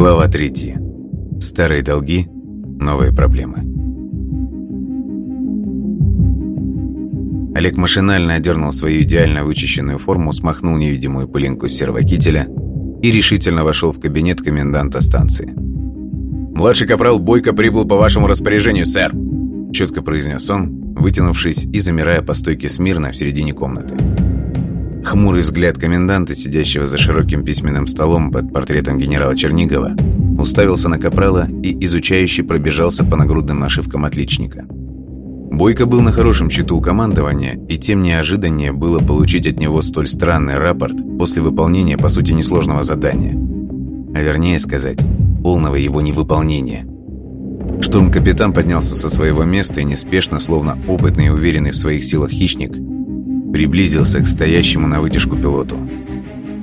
Глава 3. Старые долги, новые проблемы. Олег машинально одернул свою идеально вычищенную форму, смахнул невидимую пылинку с серого кителя и решительно вошел в кабинет коменданта станции. «Младший капрал Бойко прибыл по вашему распоряжению, сэр!» Четко произнес он, вытянувшись и замирая по стойке смирно в середине комнаты. Хмурый взгляд коменданта, сидящего за широким письменным столом под портретом генерала Чернигова, уставился на Капрала и изучающе пробежался по нагрудным нашивкам отличника. Бойко был на хорошем счету у командования, и тем неожиданнее было получить от него столь странный рапорт после выполнения, по сути, несложного задания. А вернее сказать, полного его невыполнения. Штурм-капитан поднялся со своего места и неспешно, словно опытный и уверенный в своих силах хищник, приблизился к стоящему на вытяжку пилоту.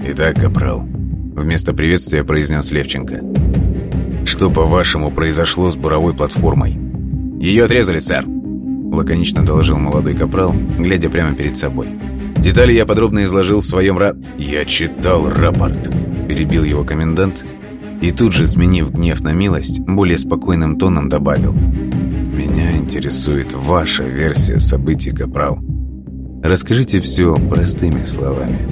«Итак, капрал», — вместо приветствия произнес Левченко. «Что, по-вашему, произошло с буровой платформой?» «Ее отрезали, сэр», — лаконично доложил молодой капрал, глядя прямо перед собой. «Детали я подробно изложил в своем ра...» «Я читал рапорт», — перебил его комендант, и тут же, сменив гнев на милость, более спокойным тоном добавил. «Меня интересует ваша версия событий, капрал». Расскажите все простыми словами.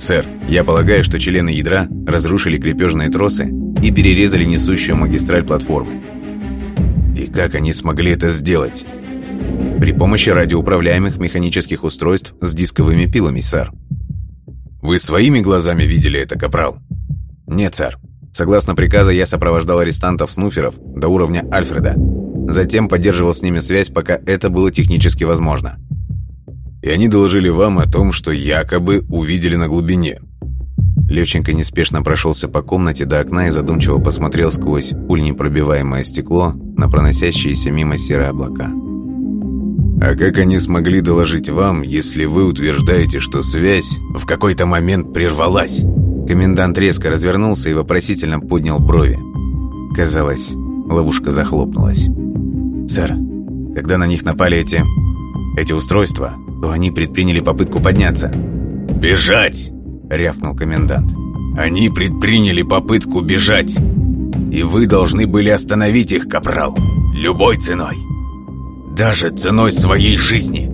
Сэр, я полагаю, что члены ядра разрушили крепежные тросы и перерезали несущую магистраль платформы. И как они смогли это сделать? При помощи радиоуправляемых механических устройств с дисковыми пилами, сэр. Вы своими глазами видели это, капрал? Нет, сэр. Согласно приказу, я сопровождал арестантов-снуферов до уровня Альфреда. Затем поддерживал с ними связь, пока это было технически возможно и они доложили вам о том, что якобы увидели на глубине». Левченко неспешно прошелся по комнате до окна и задумчиво посмотрел сквозь пульнепробиваемое стекло на проносящиеся мимо серые облака. «А как они смогли доложить вам, если вы утверждаете, что связь в какой-то момент прервалась?» Комендант резко развернулся и вопросительно поднял брови. Казалось, ловушка захлопнулась. «Сэр, когда на них напали эти... эти устройства, то они предприняли попытку подняться. «Бежать!» — рявкнул комендант. «Они предприняли попытку бежать! И вы должны были остановить их, капрал, любой ценой! Даже ценой своей жизни!»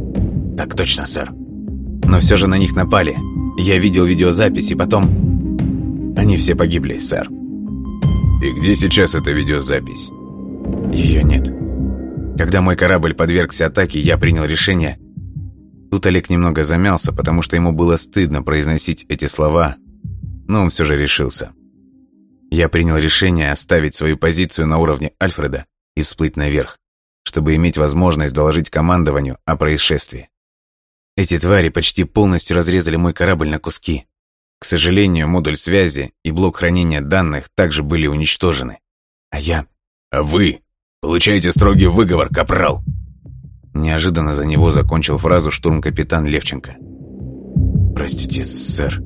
«Так точно, сэр. Но все же на них напали. Я видел видеозапись, и потом... Они все погибли, сэр». «И где сейчас эта видеозапись?» «Ее нет. Когда мой корабль подвергся атаке, я принял решение Тут Олег немного замялся, потому что ему было стыдно произносить эти слова, но он все же решился. Я принял решение оставить свою позицию на уровне Альфреда и всплыть наверх, чтобы иметь возможность доложить командованию о происшествии. Эти твари почти полностью разрезали мой корабль на куски. К сожалению, модуль связи и блок хранения данных также были уничтожены. А я... А вы получаете строгий выговор, капрал. Неожиданно за него закончил фразу штурм-капитан Левченко. «Простите, сэр».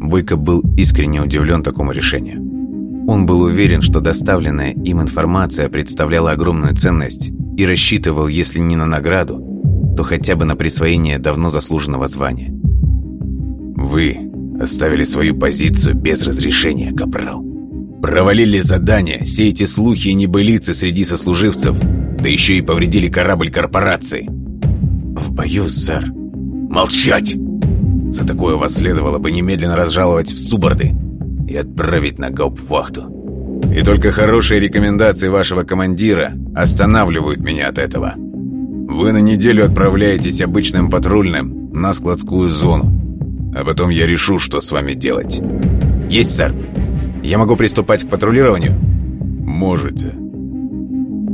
Бойко был искренне удивлен такому решению. Он был уверен, что доставленная им информация представляла огромную ценность и рассчитывал, если не на награду, то хотя бы на присвоение давно заслуженного звания. «Вы оставили свою позицию без разрешения, капрал. Провалили задание, сеете слухи и небылицы среди сослуживцев, да еще и повредили корабль корпорации. В бою, сэр. Молчать! За такое вас следовало бы немедленно разжаловать в Суборды и отправить на гауптвахту. И только хорошие рекомендации вашего командира останавливают меня от этого. Вы на неделю отправляетесь обычным патрульным на складскую зону, а потом я решу, что с вами делать. Есть, сэр. Я могу приступать к патрулированию? Можете.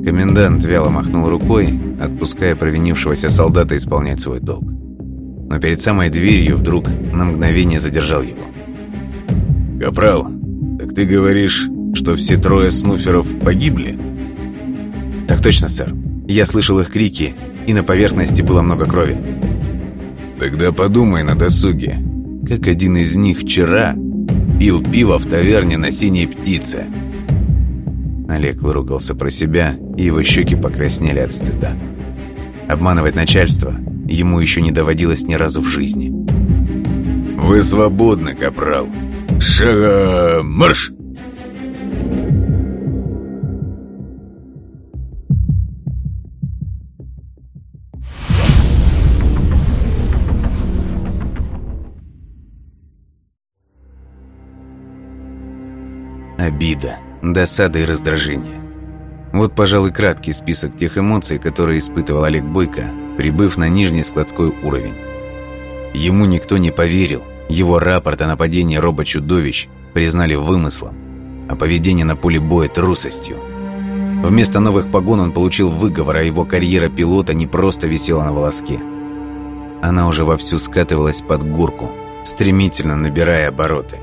Комендант вяло махнул рукой, отпуская провинившегося солдата исполнять свой долг. Но перед самой дверью вдруг на мгновение задержал его. «Капрал, так ты говоришь, что все трое снуферов погибли?» «Так точно, сэр. Я слышал их крики, и на поверхности было много крови». «Тогда подумай на досуге, как один из них вчера пил пиво в таверне на синей птице». Олег выругался про себя, и его щеки покраснели от стыда. Обманывать начальство ему еще не доводилось ни разу в жизни. «Вы свободны, капрал! Шага... марш!» Обида, досада и раздражение. Вот, пожалуй, краткий список тех эмоций, которые испытывал Олег Бойко, прибыв на нижний складской уровень. Ему никто не поверил. Его рапорт о нападении робо-чудовищ признали вымыслом, а поведение на поле боя трусостью. Вместо новых погон он получил выговор, а его карьера пилота не просто висела на волоске. Она уже вовсю скатывалась под горку, стремительно набирая обороты.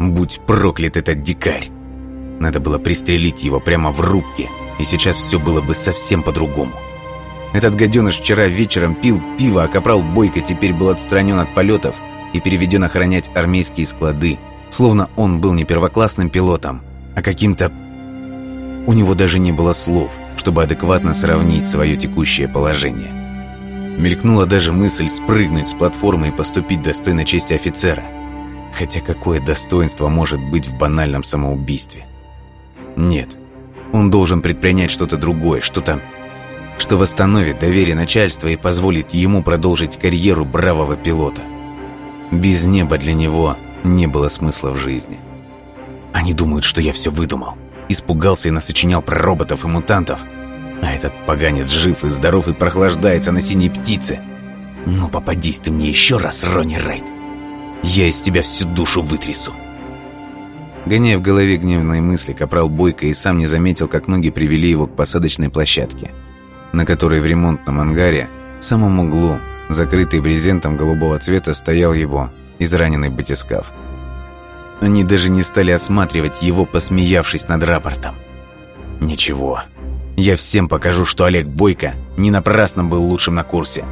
Будь проклят этот дикарь! Надо было пристрелить его прямо в рубке, и сейчас все было бы совсем по-другому. Этот гаденыш вчера вечером пил пиво, а капрал Бойко теперь был отстранен от полетов и переведен охранять армейские склады, словно он был не первоклассным пилотом, а каким-то... У него даже не было слов, чтобы адекватно сравнить свое текущее положение. Мелькнула даже мысль спрыгнуть с платформы и поступить достойно чести офицера. Хотя какое достоинство может быть в банальном самоубийстве? Нет, он должен предпринять что-то другое, что-то, что восстановит доверие начальства и позволит ему продолжить карьеру бравого пилота. Без неба для него не было смысла в жизни. Они думают, что я все выдумал. Испугался и насочинял про роботов и мутантов. А этот поганец жив и здоров и прохлаждается на синей птице. Ну, попадись ты мне еще раз, Ронни Райт. Я из тебя всю душу вытрясу. Гоняя в голове гневные мысли, капрал Бойко и сам не заметил, как ноги привели его к посадочной площадке, на которой в ремонтном ангаре, в самом углу, закрытый брезентом голубого цвета, стоял его израненный батискаф. Они даже не стали осматривать его, посмеявшись над рапортом. Ничего. Я всем покажу, что Олег Бойко не напрасно был лучшим на курсе.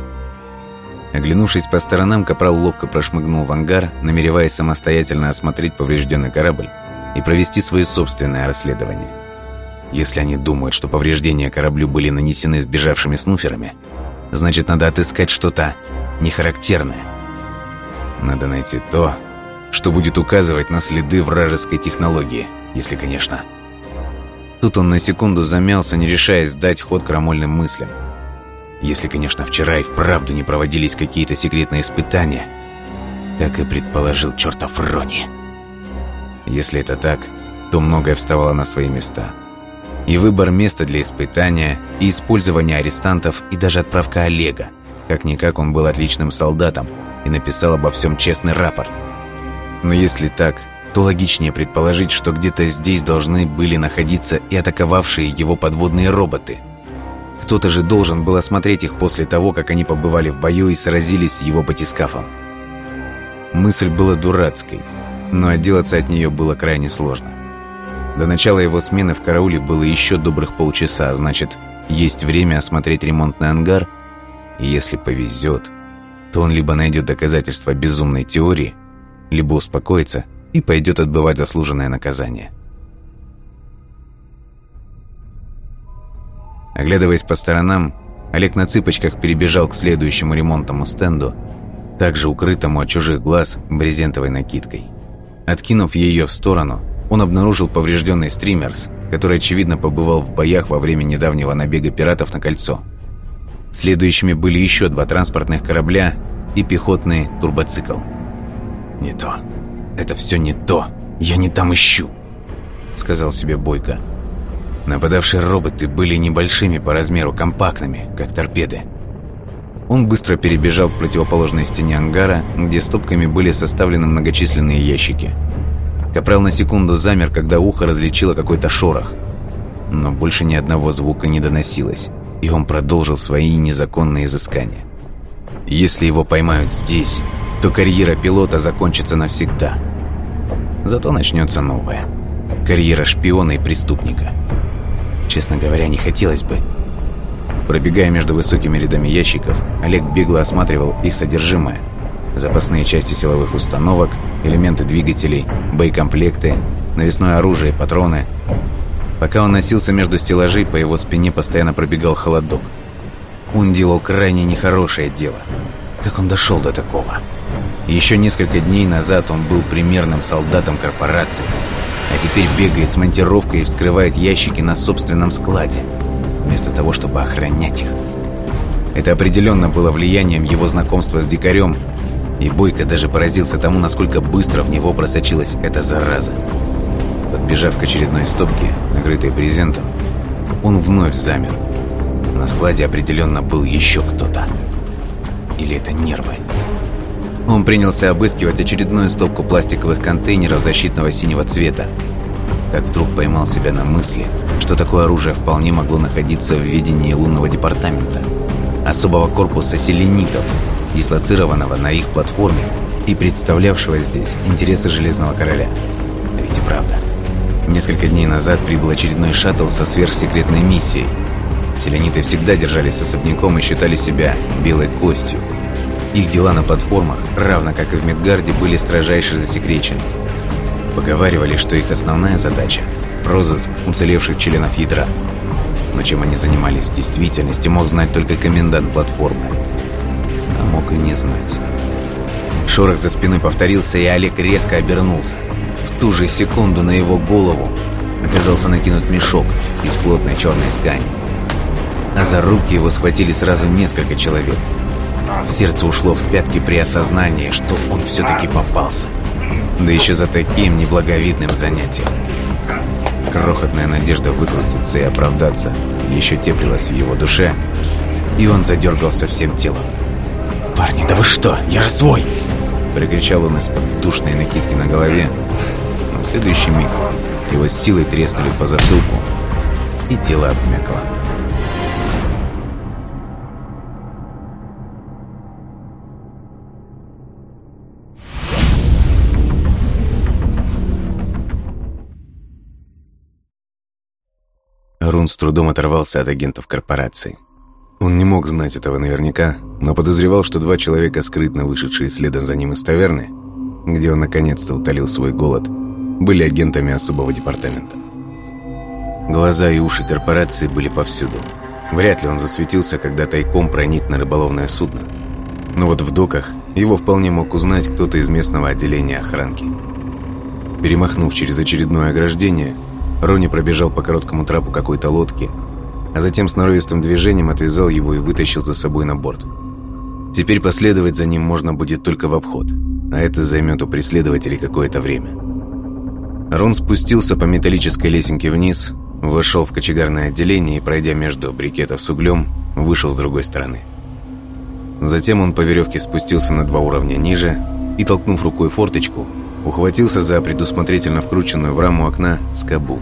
Оглянувшись по сторонам, Капрал ловко прошмыгнул в ангар, намереваясь самостоятельно осмотреть поврежденный корабль и провести свое собственное расследование. Если они думают, что повреждения кораблю были нанесены сбежавшими снуферами, значит, надо отыскать что-то нехарактерное. Надо найти то, что будет указывать на следы вражеской технологии, если, конечно. Тут он на секунду замялся, не решаясь дать ход крамольным мыслям. Если, конечно, вчера и вправду не проводились какие-то секретные испытания, как и предположил чертов Рони. Если это так, то многое вставало на свои места. И выбор места для испытания, и использование арестантов, и даже отправка Олега. Как-никак он был отличным солдатом и написал обо всем честный рапорт. Но если так, то логичнее предположить, что где-то здесь должны были находиться и атаковавшие его подводные роботы – кто-то же должен был осмотреть их после того, как они побывали в бою и сразились с его батискафом. Мысль была дурацкой, но отделаться от нее было крайне сложно. До начала его смены в карауле было еще добрых полчаса, значит, есть время осмотреть ремонтный ангар, и если повезет, то он либо найдет доказательства безумной теории, либо успокоится и пойдет отбывать заслуженное наказание. Оглядываясь по сторонам, Олег на цыпочках перебежал к следующему ремонтному стенду, также укрытому от чужих глаз брезентовой накидкой. Откинув ее в сторону, он обнаружил поврежденный стримерс, который, очевидно, побывал в боях во время недавнего набега пиратов на кольцо. Следующими были еще два транспортных корабля и пехотный турбоцикл. «Не то. Это все не то. Я не там ищу», — сказал себе Бойко. Нападавшие роботы были небольшими по размеру, компактными, как торпеды. Он быстро перебежал к противоположной стене ангара, где стопками были составлены многочисленные ящики. Капрал на секунду замер, когда ухо различило какой-то шорох. Но больше ни одного звука не доносилось, и он продолжил свои незаконные изыскания. Если его поймают здесь, то карьера пилота закончится навсегда. Зато начнется новая. Карьера шпиона и преступника – Честно говоря, не хотелось бы. Пробегая между высокими рядами ящиков, Олег бегло осматривал их содержимое. Запасные части силовых установок, элементы двигателей, боекомплекты, навесное оружие, патроны. Пока он носился между стеллажей, по его спине постоянно пробегал холодок. Он делал крайне нехорошее дело. Как он дошел до такого? Еще несколько дней назад он был примерным солдатом корпорации – а теперь бегает с монтировкой и вскрывает ящики на собственном складе, вместо того, чтобы охранять их. Это определенно было влиянием его знакомства с дикарем, и Бойко даже поразился тому, насколько быстро в него просочилась эта зараза. Подбежав к очередной стопке, накрытой брезентом, он вновь замер. На складе определенно был еще кто-то. Или это нервы? Он принялся обыскивать очередную стопку пластиковых контейнеров защитного синего цвета, как вдруг поймал себя на мысли, что такое оружие вполне могло находиться в ведении лунного департамента, особого корпуса селенитов, дислоцированного на их платформе и представлявшего здесь интересы Железного Короля. А ведь и правда. Несколько дней назад прибыл очередной шаттл со сверхсекретной миссией. Селениты всегда держались особняком и считали себя белой костью. Их дела на платформах, равно как и в Медгарде, были строжайше засекречены. Поговаривали, что их основная задача – розыск уцелевших членов ядра. Но чем они занимались в действительности, мог знать только комендант платформы. А мог и не знать. Шорох за спиной повторился, и Олег резко обернулся. В ту же секунду на его голову оказался накинут мешок из плотной черной ткани. А за руки его схватили сразу несколько человек. Сердце ушло в пятки при осознании, что он все-таки попался. Да еще за таким неблаговидным занятием. Крохотная надежда выкрутиться и оправдаться еще теплилась в его душе, и он задергался всем телом. «Парни, да вы что? Я же свой!» Прикричал он из-под душной накидки на голове, но в следующий миг его силой треснули по затылку, и тело обмякло. Рун с трудом оторвался от агентов корпорации. Он не мог знать этого наверняка, но подозревал, что два человека, скрытно вышедшие следом за ним из таверны, где он наконец-то утолил свой голод, были агентами особого департамента. Глаза и уши корпорации были повсюду. Вряд ли он засветился, когда тайком проник на рыболовное судно. Но вот в доках его вполне мог узнать кто-то из местного отделения охранки. Перемахнув через очередное ограждение, Рони пробежал по короткому трапу какой-то лодки, а затем с норовистым движением отвязал его и вытащил за собой на борт. Теперь последовать за ним можно будет только в обход, а это займет у преследователей какое-то время. Рон спустился по металлической лесенке вниз, вошел в кочегарное отделение и, пройдя между брикетов с углем, вышел с другой стороны. Затем он по веревке спустился на два уровня ниже и, толкнув рукой форточку, ухватился за предусмотрительно вкрученную в раму окна скобу.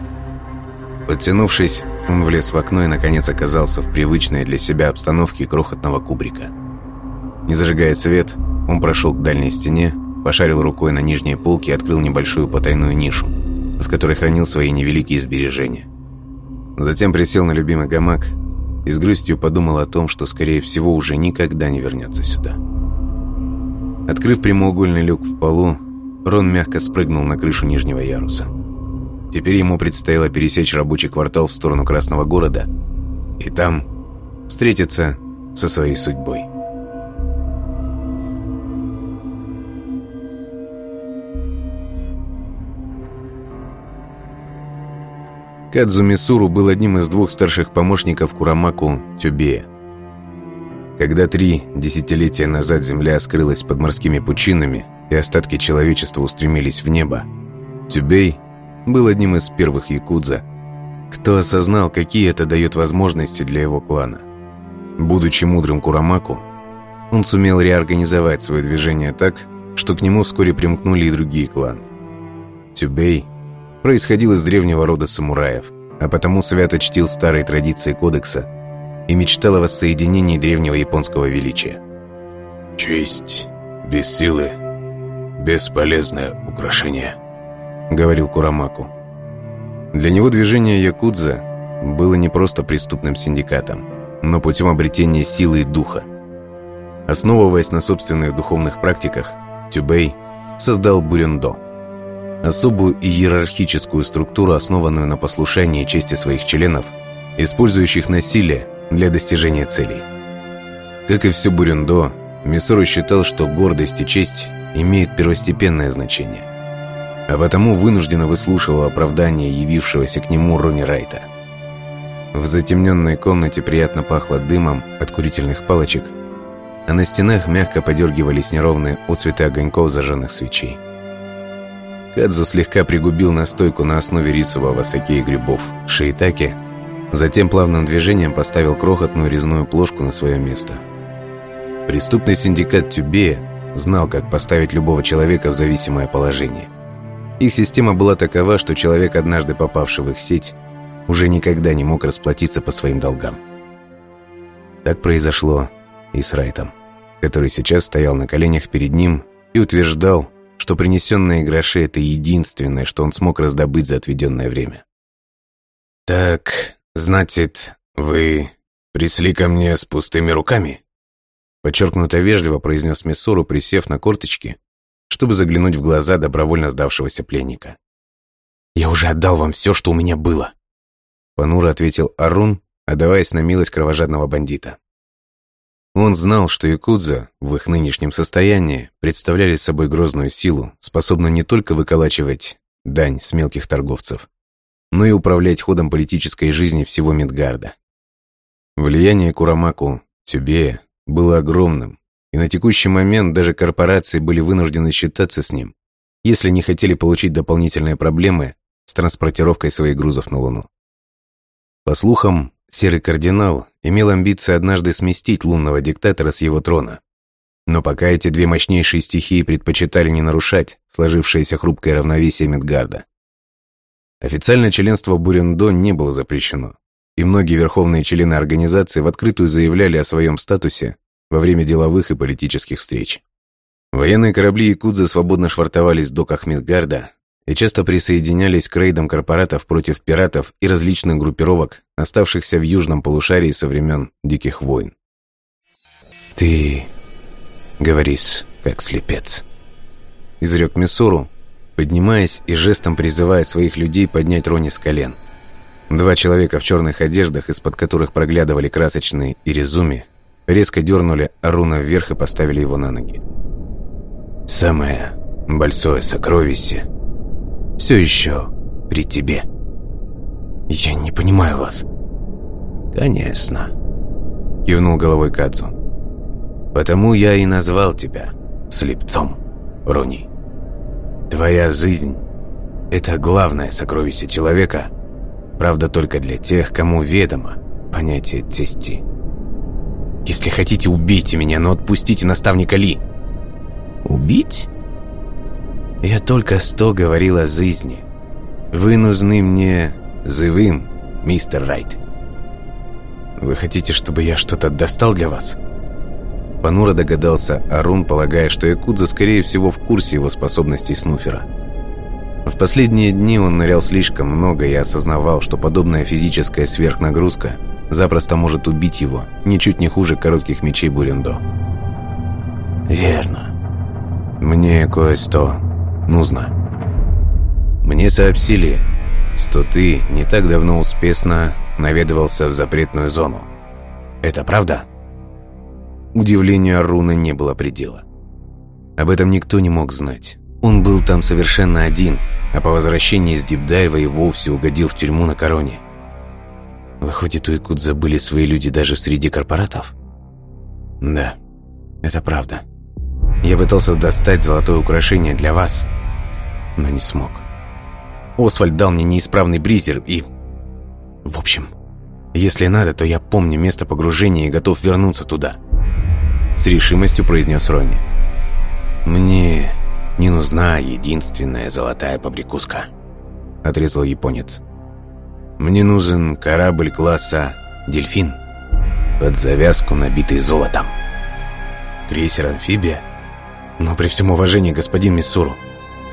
Подтянувшись, он влез в окно и, наконец, оказался в привычной для себя обстановке крохотного кубрика. Не зажигая свет, он прошел к дальней стене, пошарил рукой на нижней полке и открыл небольшую потайную нишу, в которой хранил свои невеликие сбережения. Затем присел на любимый гамак и с грустью подумал о том, что, скорее всего, уже никогда не вернется сюда. Открыв прямоугольный люк в полу, Рон мягко спрыгнул на крышу нижнего яруса. Теперь ему предстояло пересечь рабочий квартал в сторону Красного города и там встретиться со своей судьбой. Кадзу Мисуру был одним из двух старших помощников Курамаку Тюбея. Когда три десятилетия назад Земля скрылась под морскими пучинами и остатки человечества устремились в небо, Тюбей был одним из первых якудза, кто осознал, какие это дает возможности для его клана. Будучи мудрым Курамаку, он сумел реорганизовать свое движение так, что к нему вскоре примкнули и другие кланы. Тюбей происходил из древнего рода самураев, а потому свято чтил старые традиции кодекса и мечтал о воссоединении древнего японского величия. «Честь без силы – бесполезное украшение», – говорил Курамаку. Для него движение Якудза было не просто преступным синдикатом, но путем обретения силы и духа. Основываясь на собственных духовных практиках, Тюбей создал Бурюндо – особую иерархическую структуру, основанную на послушании и чести своих членов, использующих насилие для достижения целей. Как и все Бурюндо, Мисору считал, что гордость и честь имеют первостепенное значение, а потому вынужденно выслушивал оправдание явившегося к нему Рони Райта. В затемненной комнате приятно пахло дымом от курительных палочек, а на стенах мягко подергивались неровные отцветы огоньков зажженных свечей. Кадзу слегка пригубил настойку на основе рисового саке и грибов шиитаке, затем плавным движением поставил крохотную резную плошку на свое место. Преступный синдикат Тюбея знал, как поставить любого человека в зависимое положение. Их система была такова, что человек, однажды попавший в их сеть, уже никогда не мог расплатиться по своим долгам. Так произошло и с Райтом, который сейчас стоял на коленях перед ним и утверждал, что принесенные гроши – это единственное, что он смог раздобыть за отведенное время. «Так, значит, вы пришли ко мне с пустыми руками?» Подчеркнуто вежливо произнес Миссору, присев на корточки, чтобы заглянуть в глаза добровольно сдавшегося пленника. «Я уже отдал вам все, что у меня было», Понуро ответил Арун, отдаваясь на милость кровожадного бандита. Он знал, что якудза в их нынешнем состоянии представляли собой грозную силу, способную не только выколачивать дань с мелких торговцев, но и управлять ходом политической жизни всего Мидгарда. Влияние Курамаку, Тюбея, было огромным, и на текущий момент даже корпорации были вынуждены считаться с ним, если не хотели получить дополнительные проблемы с транспортировкой своих грузов на Луну. По слухам, Серый Кардинал имел амбиции однажды сместить лунного диктатора с его трона. Но пока эти две мощнейшие стихии предпочитали не нарушать сложившееся хрупкое равновесие Мидгарда. Официально членство Бурендо не было запрещено, и многие верховные члены организации в открытую заявляли о своем статусе во время деловых и политических встреч. Военные корабли Якудзы свободно швартовались в доках Мидгарда, и часто присоединялись к рейдам корпоратов против пиратов и различных группировок, оставшихся в южном полушарии со времен Диких войн. «Ты говоришь, как слепец», — изрек Миссору, поднимаясь и жестом призывая своих людей поднять Рони с колен. Два человека в черных одеждах, из-под которых проглядывали красочные иризуми, резко дернули Аруна вверх и поставили его на ноги. «Самое большое сокровище — все еще при тебе. Я не понимаю вас. Конечно, кивнул головой Кадзу. Потому я и назвал тебя слепцом, Руни. Твоя жизнь — это главное сокровище человека, правда только для тех, кому ведомо понятие тести. Если хотите, убейте меня, но отпустите наставника Ли. Убить? Я только что говорил о жизни. Вы нужны мне живым, мистер Райт. Вы хотите, чтобы я что-то достал для вас? Понуро догадался Арун, полагая, что Якудза, скорее всего, в курсе его способностей Снуфера. В последние дни он нырял слишком много и осознавал, что подобная физическая сверхнагрузка запросто может убить его, ничуть не хуже коротких мечей Бурендо. «Верно. Мне кое-что нужно. Мне сообщили, что ты не так давно успешно наведывался в запретную зону. Это правда? Удивлению Аруна не было предела. Об этом никто не мог знать. Он был там совершенно один, а по возвращении из Дибдаева и вовсе угодил в тюрьму на короне. Выходит, у Якудза были свои люди даже среди корпоратов? Да, это правда. Я пытался достать золотое украшение для вас, но не смог. Освальд дал мне неисправный бризер и... В общем, если надо, то я помню место погружения и готов вернуться туда. С решимостью произнес Ронни. Мне не нужна единственная золотая побрякушка, отрезал японец. Мне нужен корабль класса «Дельфин» под завязку, набитый золотом. Крейсер-амфибия? Но при всем уважении, господин Миссуру,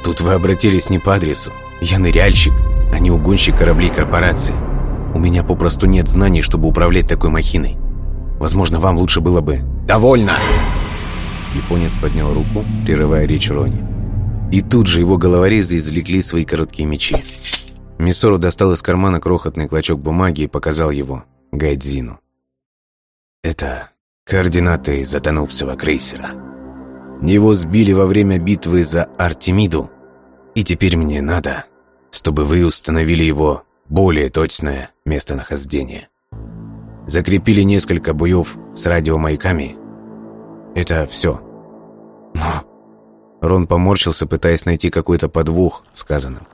Тут вы обратились не по адресу. Я ныряльщик, а не угонщик кораблей корпорации. У меня попросту нет знаний, чтобы управлять такой махиной. Возможно, вам лучше было бы... «Довольно!» Японец поднял руку, прерывая речь Рони. И тут же его головорезы извлекли свои короткие мечи. Миссору достал из кармана крохотный клочок бумаги и показал его Гайдзину. «Это координаты затонувшего крейсера». Его сбили во время битвы за Артемиду, и теперь мне надо, чтобы вы установили его более точное местонахождение. Закрепили несколько боев с радиомаяками. Это все. Но Рон поморщился, пытаясь найти какой-то подвох в сказанном.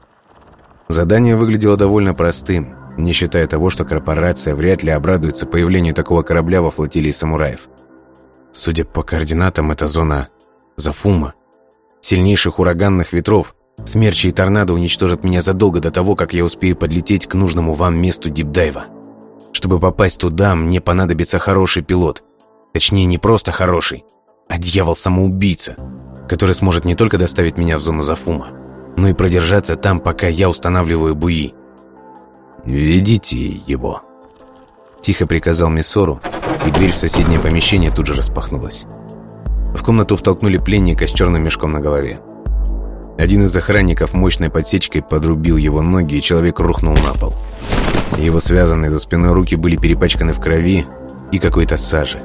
Задание выглядело довольно простым, не считая того, что корпорация вряд ли обрадуется появлению такого корабля во флотилии самураев. Судя по координатам, это зона Зафума. Сильнейших ураганных ветров, смерчи и торнадо уничтожат меня задолго до того, как я успею подлететь к нужному вам месту дипдайва. Чтобы попасть туда, мне понадобится хороший пилот. Точнее, не просто хороший, а дьявол-самоубийца, который сможет не только доставить меня в зону Зафума, но и продержаться там, пока я устанавливаю буи. «Ведите его», – тихо приказал Миссору, и дверь в соседнее помещение тут же распахнулась. В комнату втолкнули пленника с черным мешком на голове. Один из охранников мощной подсечкой подрубил его ноги, и человек рухнул на пол. Его связанные за спиной руки были перепачканы в крови и какой-то саже.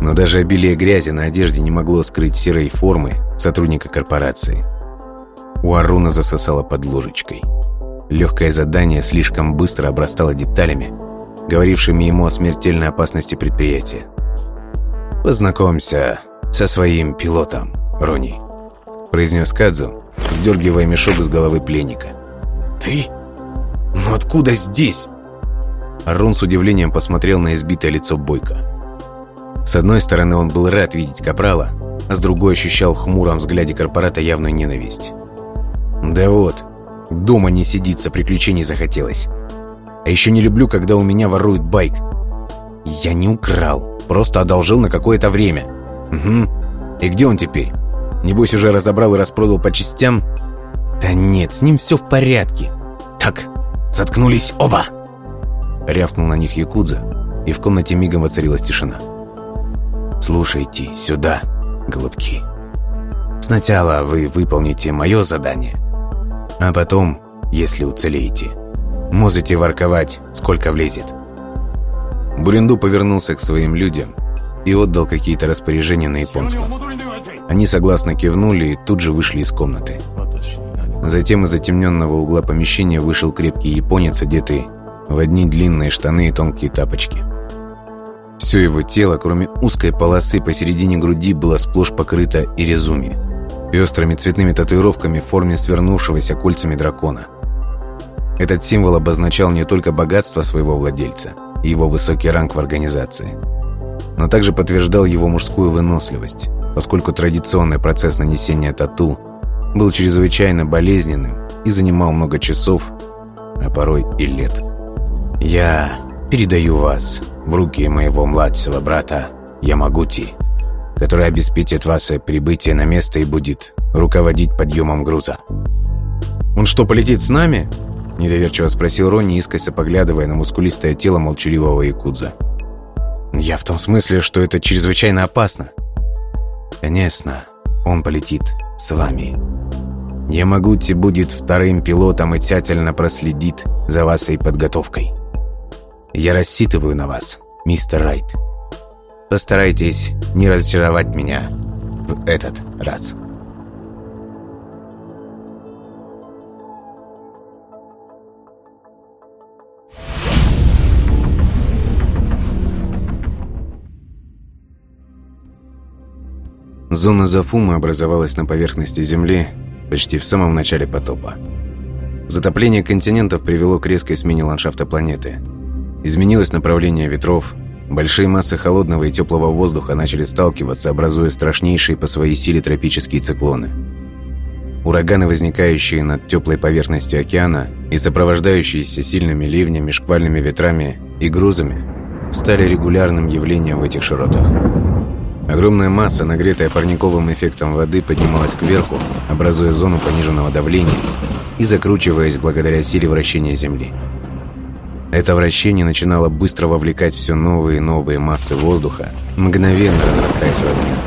Но даже обилие грязи на одежде не могло скрыть серой формы сотрудника корпорации. У Аруна засосало под ложечкой. Легкое задание слишком быстро обрастало деталями, говорившими ему о смертельной опасности предприятия. «Познакомься со своим пилотом, Рони», – произнес Кадзу, сдергивая мешок с головы пленника. «Ты? Ну откуда здесь?» Арун с удивлением посмотрел на избитое лицо Бойко. С одной стороны, он был рад видеть Капрала, а с другой ощущал в хмуром взгляде корпората явную ненависть. «Да вот, дома не сидится, приключений захотелось. А еще не люблю, когда у меня воруют байк. Я не украл, просто одолжил на какое-то время. Угу. И где он теперь? Небось уже разобрал и распродал по частям? Да нет, с ним все в порядке. Так, заткнулись оба!» Рявкнул на них Якудза, и в комнате мигом воцарилась тишина. «Слушайте сюда, голубки. Сначала вы выполните мое задание, а потом, если уцелеете, можете ворковать, сколько влезет». Буренду повернулся к своим людям и отдал какие-то распоряжения на японском. Они согласно кивнули и тут же вышли из комнаты. Затем из затемненного угла помещения вышел крепкий японец, одетый в одни длинные штаны и тонкие тапочки. Все его тело, кроме узкой полосы посередине груди, было сплошь покрыто ирезуми, пестрыми цветными татуировками в форме свернувшегося кольцами дракона. Этот символ обозначал не только богатство своего владельца и его высокий ранг в организации, но также подтверждал его мужскую выносливость, поскольку традиционный процесс нанесения тату был чрезвычайно болезненным и занимал много часов, а порой и лет. «Я передаю вас в руки моего младшего брата Ямагути, который обеспечит ваше прибытие на место и будет руководить подъемом груза». «Он что, полетит с нами?» – недоверчиво спросил Ронни, искоса поглядывая на мускулистое тело молчаливого якудза. «Я в том смысле, что это чрезвычайно опасно». «Конечно, он полетит с вами. Ямагути будет вторым пилотом и тщательно проследит за вашей подготовкой». Я рассчитываю на вас, мистер Райт. Постарайтесь не разочаровать меня в этот раз. Зона Зафума образовалась на поверхности Земли почти в самом начале потопа. Затопление континентов привело к резкой смене ландшафта планеты – Изменилось направление ветров, большие массы холодного и теплого воздуха начали сталкиваться, образуя страшнейшие по своей силе тропические циклоны. Ураганы, возникающие над теплой поверхностью океана и сопровождающиеся сильными ливнями, шквальными ветрами и грузами, стали регулярным явлением в этих широтах. Огромная масса, нагретая парниковым эффектом воды, поднималась кверху, образуя зону пониженного давления и закручиваясь благодаря силе вращения Земли. Это вращение начинало быстро вовлекать все новые и новые массы воздуха, мгновенно разрастаясь в размер.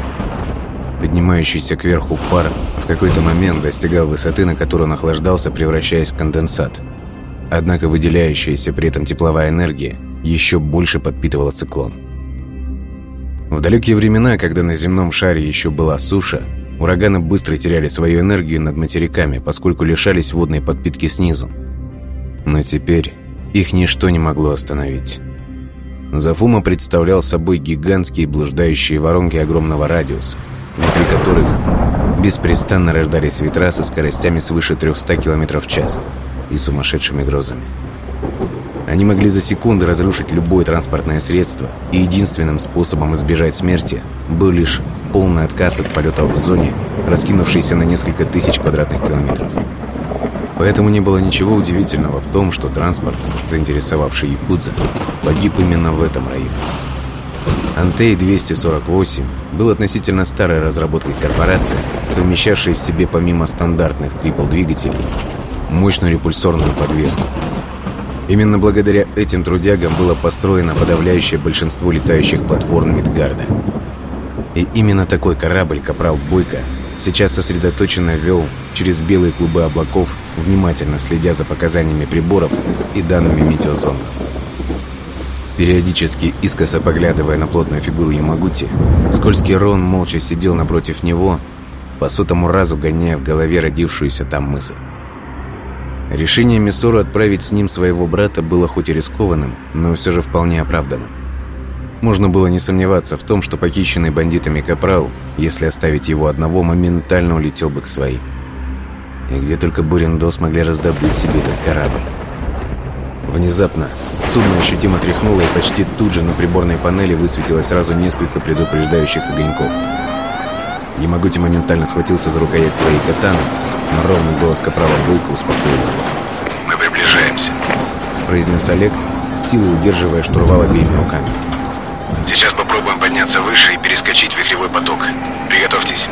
Поднимающийся кверху пар в какой-то момент достигал высоты, на которую он охлаждался, превращаясь в конденсат. Однако выделяющаяся при этом тепловая энергия еще больше подпитывала циклон. В далекие времена, когда на земном шаре еще была суша, ураганы быстро теряли свою энергию над материками, поскольку лишались водной подпитки снизу. Но теперь их ничто не могло остановить. Зафума представлял собой гигантские блуждающие воронки огромного радиуса, внутри которых беспрестанно рождались ветра со скоростями свыше 300 км в час и сумасшедшими грозами. Они могли за секунды разрушить любое транспортное средство, и единственным способом избежать смерти был лишь полный отказ от полетов в зоне, раскинувшейся на несколько тысяч квадратных километров. Поэтому не было ничего удивительного в том, что транспорт, заинтересовавший Якудза, погиб именно в этом районе. Антей-248 был относительно старой разработкой корпорации, совмещавшей в себе помимо стандартных трипл-двигателей мощную репульсорную подвеску. Именно благодаря этим трудягам было построено подавляющее большинство летающих платформ Мидгарда. И именно такой корабль Капрал Бойко сейчас сосредоточенно вел через белые клубы облаков, внимательно следя за показаниями приборов и данными метеозондов. Периодически искоса поглядывая на плотную фигуру Ямагути, скользкий Рон молча сидел напротив него, по сотому разу гоняя в голове родившуюся там мысль. Решение Миссору отправить с ним своего брата было хоть и рискованным, но все же вполне оправданным. Можно было не сомневаться в том, что похищенный бандитами Капрал, если оставить его одного, моментально улетел бы к своим. И где только Бурендо смогли раздобыть себе этот корабль. Внезапно судно ощутимо тряхнуло, и почти тут же на приборной панели высветилось сразу несколько предупреждающих огоньков. Ямагути моментально схватился за рукоять своей катаны, но ровный голос Капрала Бойко успокоил его. «Мы приближаемся», — произнес Олег, силой удерживая штурвал обеими руками. Сейчас попробуем подняться выше и перескочить вихревой поток. Приготовьтесь.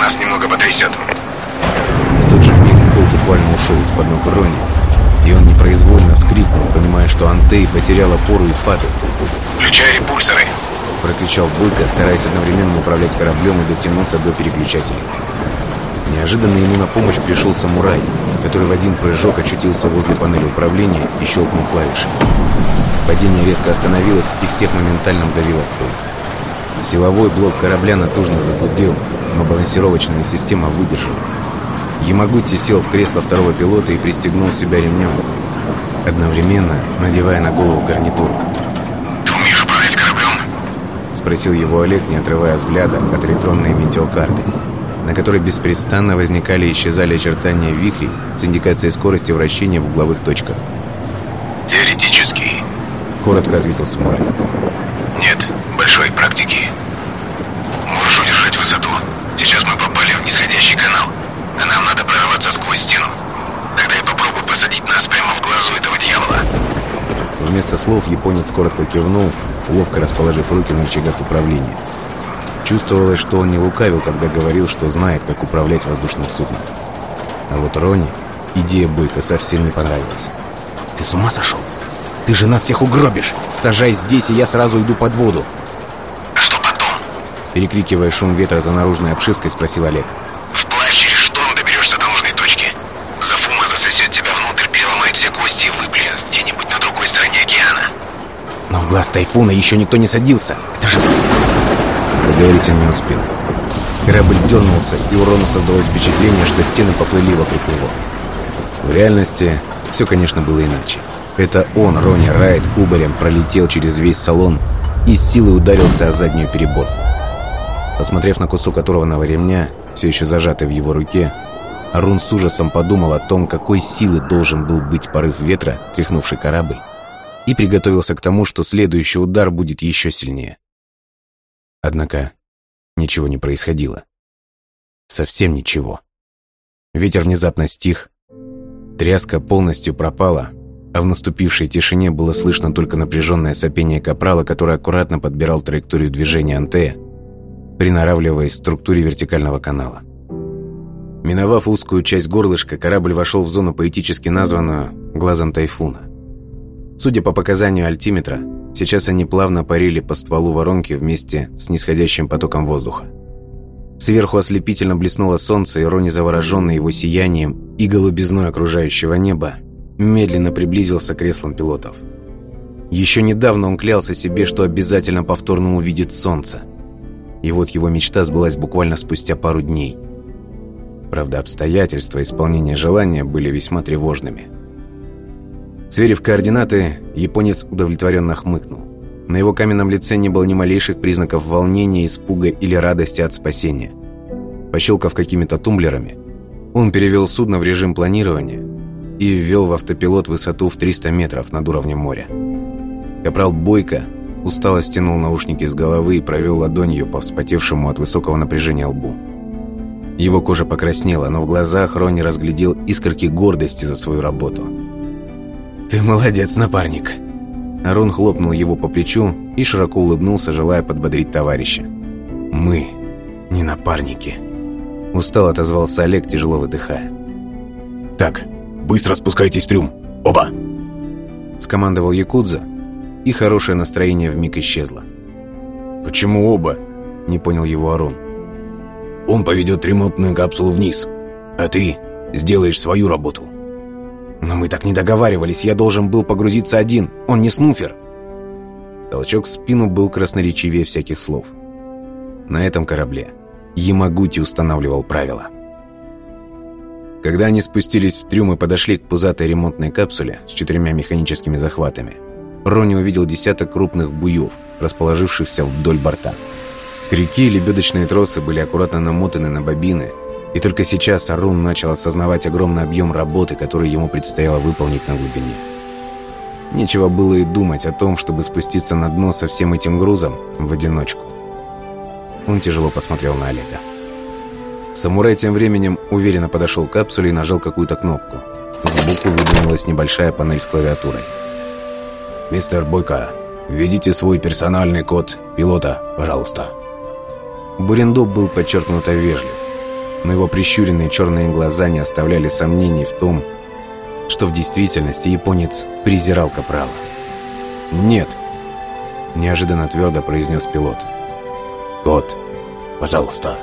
Нас немного потрясет. В тот же миг пол буквально ушел из-под ног Рони, и он непроизвольно вскрикнул, понимая, что Антей потерял опору и падает. «Включай репульсоры!» — прокричал Бойко, стараясь одновременно управлять кораблем и дотянуться до переключателей. Неожиданно ему на помощь пришел самурай, который в один прыжок очутился возле панели управления и щелкнул клавишей. Падение резко остановилось и всех моментально вдавило в пол. Силовой блок корабля натужно загудел, но балансировочная система выдержала. Ямагути сел в кресло второго пилота и пристегнул себя ремнем, одновременно надевая на голову гарнитуру. «Ты умеешь управлять кораблем?» Спросил его Олег, не отрывая взгляда от электронной метеокарты, на которой беспрестанно возникали и исчезали очертания вихрей с индикацией скорости вращения в угловых точках. «Теоретически», — коротко ответил самурай. Слов японец коротко кивнул, ловко расположив руки на рычагах управления. Чувствовалось, что он не лукавил, когда говорил, что знает, как управлять воздушным судном. А вот Рони идея Бойко совсем не понравилась. «Ты с ума сошел? Ты же нас всех угробишь! Сажай здесь, и я сразу иду под воду!» «А что потом?» Перекрикивая шум ветра за наружной обшивкой, спросил Олег. «Вплавь через шторм доберешься до нужной точки. Зафума засосет тебя внутрь, переломает все кости и выплюнет где-нибудь на другой стороне океана». Но глаз тайфуна еще никто не садился. Это же... Договорить он не успел. Корабль дернулся, и у Рона создалось впечатление, что стены поплыли вокруг него. В реальности все, конечно, было иначе. Это он, Рони Райт, кубарем пролетел через весь салон и с силой ударился о заднюю переборку. Посмотрев на кусок оторванного ремня, все еще зажатый в его руке, Арун с ужасом подумал о том, какой силы должен был быть порыв ветра, тряхнувший корабль, и приготовился к тому, что следующий удар будет еще сильнее. Однако ничего не происходило. Совсем ничего. Ветер внезапно стих, тряска полностью пропала, а в наступившей тишине было слышно только напряженное сопение капрала, который аккуратно подбирал траекторию движения Антея, приноравливаясь к структуре вертикального канала. Миновав узкую часть горлышка, корабль вошел в зону поэтически названную «глазом тайфуна». Судя по показанию альтиметра, сейчас они плавно парили по стволу воронки вместе с нисходящим потоком воздуха. Сверху ослепительно блеснуло солнце, и Рони, завороженный его сиянием и голубизной окружающего неба, медленно приблизился к креслам пилотов. Еще недавно он клялся себе, что обязательно повторно увидит солнце. И вот его мечта сбылась буквально спустя пару дней. Правда, обстоятельства исполнения желания были весьма тревожными. Сверив координаты, японец удовлетворенно хмыкнул. На его каменном лице не было ни малейших признаков волнения, испуга или радости от спасения. Пощелкав какими-то тумблерами, он перевел судно в режим планирования и ввел в автопилот высоту в 300 метров над уровнем моря. Капрал Бойко устало стянул наушники с головы и провел ладонью по вспотевшему от высокого напряжения лбу. Его кожа покраснела, но в глазах Ронни разглядел искорки гордости за свою работу. «Ты молодец, напарник!» Арон хлопнул его по плечу и широко улыбнулся, желая подбодрить товарища. «Мы не напарники!» Устал отозвался Олег, тяжело выдыхая. «Так, быстро спускайтесь в трюм! Оба!» Скомандовал Якудза, и хорошее настроение вмиг исчезло. «Почему оба?» – не понял его Арон. «Он поведет ремонтную капсулу вниз, а ты сделаешь свою работу». «Но мы так не договаривались, я должен был погрузиться один, он не снуфер». Толчок в спину был красноречивее всяких слов. На этом корабле Ямагути устанавливал правила. Когда они спустились в трюм и подошли к пузатой ремонтной капсуле с четырьмя механическими захватами, Рони увидел десяток крупных буев, расположившихся вдоль борта. Крюки и лебедочные тросы были аккуратно намотаны на бобины, и только сейчас Арун начал осознавать огромный объем работы, который ему предстояло выполнить на глубине. Нечего было и думать о том, чтобы спуститься на дно со всем этим грузом в одиночку. Он тяжело посмотрел на Олега. Самурай тем временем уверенно подошел к капсуле и нажал какую-то кнопку. Сбоку выдвинулась небольшая панель с клавиатурой. «Мистер Бойко, введите свой персональный код пилота, пожалуйста». Бурендо был подчеркнуто вежлив, но его прищуренные черные глаза не оставляли сомнений в том, что в действительности японец презирал Капрала. «Нет», – неожиданно твердо произнес пилот. «Код, пожалуйста».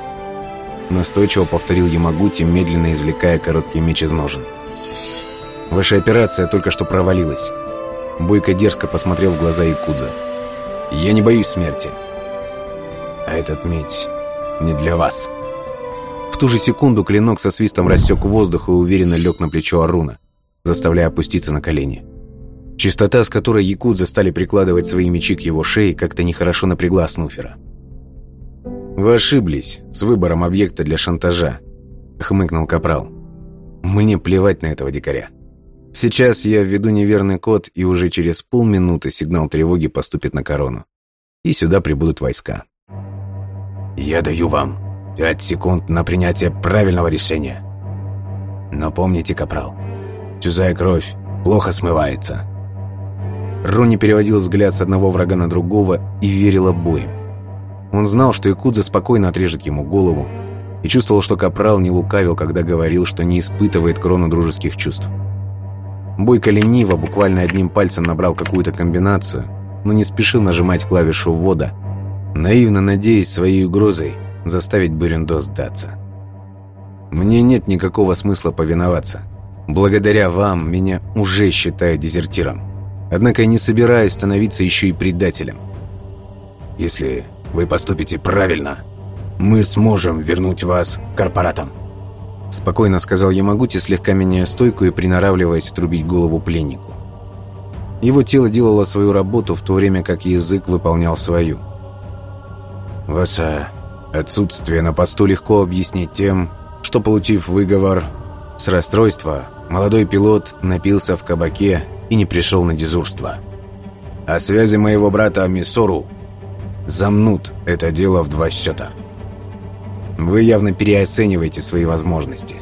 Настойчиво повторил Ямагути, медленно извлекая короткий меч из ножен. «Ваша операция только что провалилась. Бойко дерзко посмотрел в глаза Якудза. «Я не боюсь смерти. А этот меч не для вас». В ту же секунду клинок со свистом рассек воздух и уверенно лег на плечо Аруна, заставляя опуститься на колени. Чистота, с которой якудзы стали прикладывать свои мечи к его шее, как-то нехорошо напрягла Снуфера. «Вы ошиблись с выбором объекта для шантажа», — хмыкнул Капрал. «Мне плевать на этого дикаря. Сейчас я введу неверный код, и уже через полминуты сигнал тревоги поступит на корону. И сюда прибудут войска. Я даю вам пять секунд на принятие правильного решения. Но помните, Капрал, чужая кровь плохо смывается. Ронни переводил взгляд с одного врага на другого и верил обоим. Он знал, что Якудза спокойно отрежет ему голову, и чувствовал, что Капрал не лукавил, когда говорил, что не испытывает крону дружеских чувств. Бойко лениво, буквально одним пальцем набрал какую-то комбинацию, но не спешил нажимать клавишу ввода, наивно надеясь своей угрозой заставить Бурендо сдаться. «Мне нет никакого смысла повиноваться. Благодаря вам меня уже считают дезертиром. Однако я не собираюсь становиться еще и предателем. Если вы поступите правильно, мы сможем вернуть вас корпоратам». Спокойно сказал Ямагути, слегка меняя стойку и приноравливаясь отрубить голову пленнику. Его тело делало свою работу, в то время как язык выполнял свою. «Ваше отсутствие на посту легко объяснить тем, что, получив выговор с расстройства, молодой пилот напился в кабаке и не пришел на дежурство. А связи моего брата Мисору замнут это дело в два счета». Вы явно переоцениваете свои возможности.